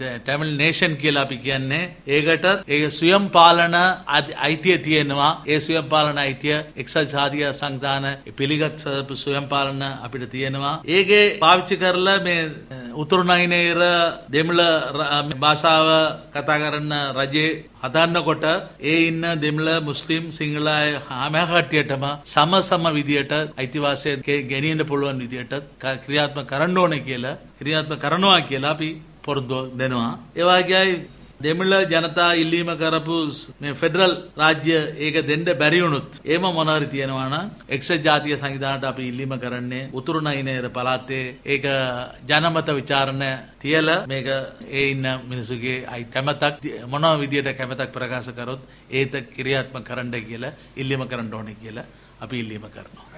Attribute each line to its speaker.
Speaker 1: Tamil nation කියලා අපි කියන්නේ ඒකට ඒ සුවම් පාලන අයිතිය තියෙනවා. ඒ සුවම් පාලන අයිතිය එක්සත් ජාතික සංවිධාන පිළිගත් සුවම් පාලන අපිට තියෙනවා. ඒගේ පාවිච්චි කරලා මේ උතුරු නයිනේර දෙමළ භාෂාව කතා කරන්න රජයේ හදන්නකොට ඒ ඉන්න දෙමළ මුස්ලිම් සිංහල හැම කට්ටියටම සම සම විදියට අයිතිවාසිය ගෙනියන්න පුළුවන් විදියට ක්‍රියාත්මක කරන්න ඕනේ කියලා ක්‍රියාත්මක කරනවා කියලා අපි පොරොන්දු දෙනවා. ඒ වගේයි දෙමළ ජනතා ඉල්ලීම කරපු මේ ෆෙඩරල් රාජ්‍ය ඒක දෙන්න බැරි වුණොත් ඒම මොනවාරි තියෙනවා නම් එක්සත් ජාතික සංවිධානයට අපි ඉල්ලීම කරන්නේ උතුරු නයිනේර පළාතේ ඒක ජනමත විචාරණ තියලා මේක ඒ ඉන්න මිනිසුගේ අයි කැමතක් මොනවා විදියට කැමතක් ප්‍රකාශ කරොත් ඒත ක්‍රියාත්මක කරන්න කියලා ඉල්ලීම කරන්න ඕනේ කියලා අපි ඉල්ලීම කරනවා